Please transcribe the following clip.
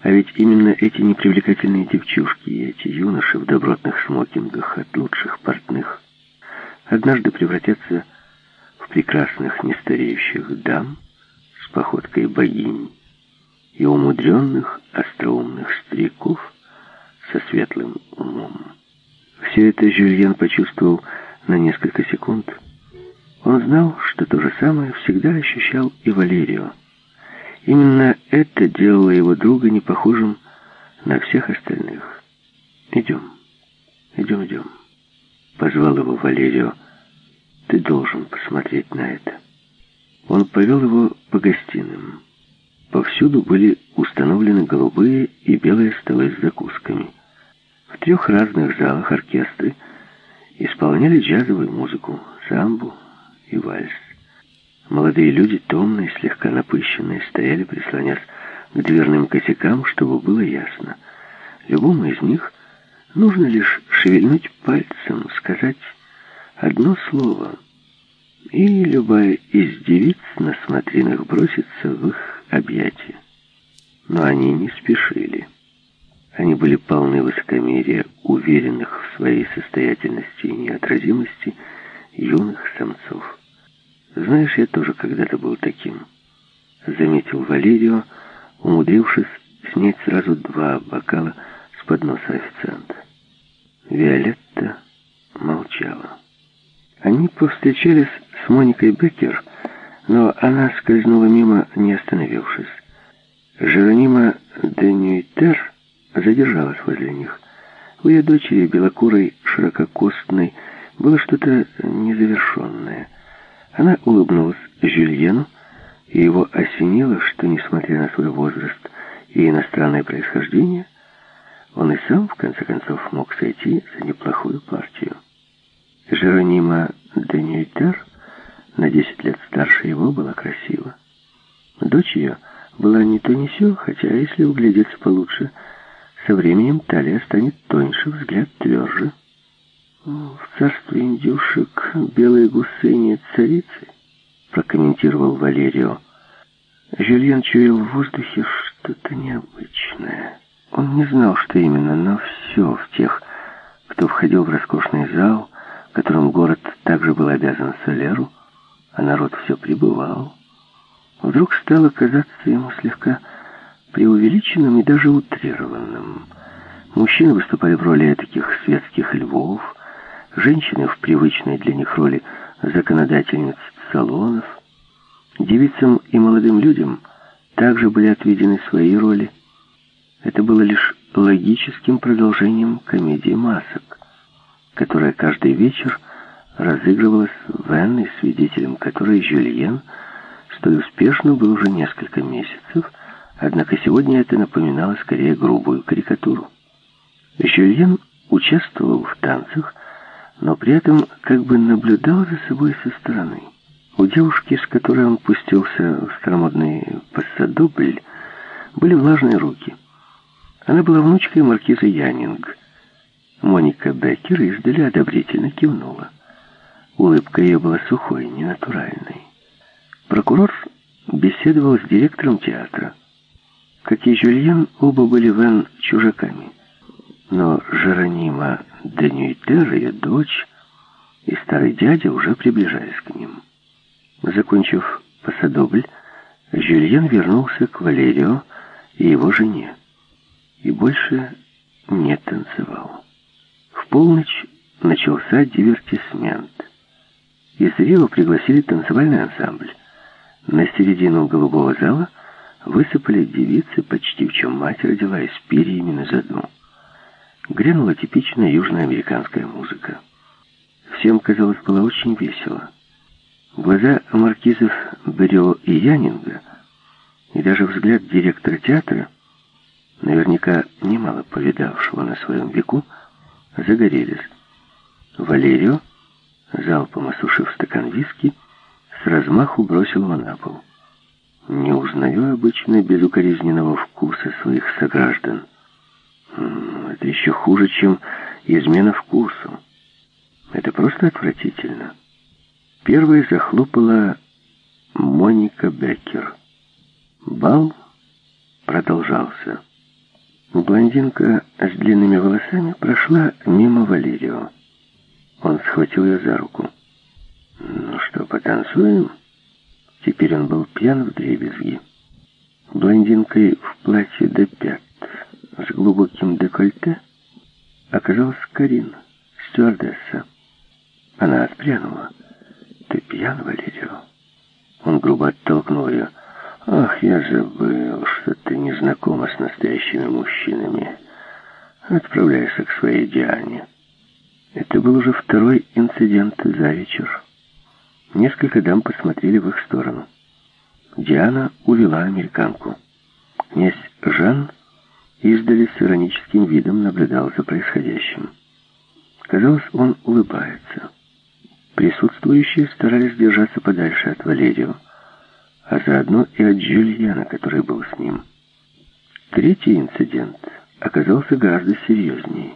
А ведь именно эти непривлекательные девчушки и эти юноши в добротных смокингах от лучших портных однажды превратятся в прекрасных нестареющих дам с походкой богинь и умудренных остроумных стариков со светлым умом. Все это Жюльен почувствовал на несколько секунд. Он знал, что то же самое всегда ощущал и Валерио. Именно это делало его друга не похожим на всех остальных. «Идем, идем, идем», — позвал его Валерио. «Ты должен посмотреть на это». Он повел его по гостиным. Повсюду были установлены голубые и белые столы с закусками. В трех разных залах оркестры исполняли джазовую музыку, самбу и вальс. Молодые люди, томные, слегка напыщенные, стояли, прислонясь к дверным косякам, чтобы было ясно. Любому из них нужно лишь шевельнуть пальцем, сказать одно слово, и любая из девиц на смотринах бросится в их объятия. Но они не спешили. Они были полны высокомерия, уверенных в своей состоятельности и неотразимости юных самцов. Знаешь, я тоже когда-то был таким, заметил Валерио, умудрившись снять сразу два бокала с подноса официанта. Виолетта молчала. Они повстречались с Моникой Беккер, но она скользнула мимо, не остановившись. Жеронима де Нюйтер задержалась возле них. У ее дочери, белокурой, ширококостной, было что-то незавершенное. Она улыбнулась Жюльену, и его осенило, что, несмотря на свой возраст и иностранное происхождение, он и сам, в конце концов, мог сойти за неплохую партию. Жеронима де Нюйтер на 10 лет старше его, была красива. Дочь ее была не то не сё, хотя, если углядеться получше, со временем талия станет тоньше, взгляд тверже. «В царстве индюшек белые гусы нет царицы», прокомментировал Валерио. Жюльен чуял в воздухе что-то необычное. Он не знал, что именно, но все в тех, кто входил в роскошный зал, которым город также был обязан Солеру, а народ все пребывал, вдруг стало казаться ему слегка преувеличенным и даже утрированным. Мужчины выступали в роли таких светских львов, женщины в привычной для них роли законодательниц салонов. Девицам и молодым людям также были отведены свои роли. Это было лишь логическим продолжением комедии масок, которая каждый вечер разыгрывалась в Энной, свидетелем которой Жюльен столь успешно был уже несколько месяцев, однако сегодня это напоминало скорее грубую карикатуру. Жюльен участвовал в танцах, но при этом как бы наблюдал за собой со стороны. У девушки, с которой он пустился в старомодный пассадобль, были влажные руки. Она была внучкой маркиза Янинг. Моника Беккер издали одобрительно кивнула. Улыбка ее была сухой, ненатуральной. Прокурор беседовал с директором театра. Как и Жюльен, оба были Вен чужаками. Но Жеронима Денюйтер, ее дочь, и старый дядя уже приближались к ним. Закончив посадобль, Жюльен вернулся к Валерио и его жене. И больше не танцевал. В полночь начался дивертисмент. Из Рио пригласили танцевальный ансамбль. На середину голубого зала высыпали девицы, почти в чем мать родилась, с перьями на заду. Грянула типичная южноамериканская музыка. Всем, казалось, было очень весело. Глаза маркизов Берио и Янинга, и даже взгляд директора театра, наверняка немало повидавшего на своем веку, загорелись. Валерио залпом осушив стакан виски, с размаху бросил его на пол. Не узнаю обычно безукоризненного вкуса своих сограждан. Это еще хуже, чем измена вкусу. Это просто отвратительно. Первой захлопала Моника Беккер. Бал продолжался. Блондинка с длинными волосами прошла мимо Валерио. Он схватил ее за руку. «Ну что, потанцуем?» Теперь он был пьян в дребезги. Блондинкой в платье до пят с глубоким декольте оказалась Карин, стюардесса. Она отпрянула. «Ты пьян, Валерио?» Он грубо оттолкнул ее. «Ах, я забыл, что ты не знакома с настоящими мужчинами. Отправляйся к своей Диане». Это был уже второй инцидент за вечер. Несколько дам посмотрели в их сторону. Диана увела американку. Князь Жан издали с ироническим видом наблюдал за происходящим. Казалось, он улыбается. Присутствующие старались держаться подальше от Валерио, а заодно и от Джульяна, который был с ним. Третий инцидент оказался гораздо серьезнее.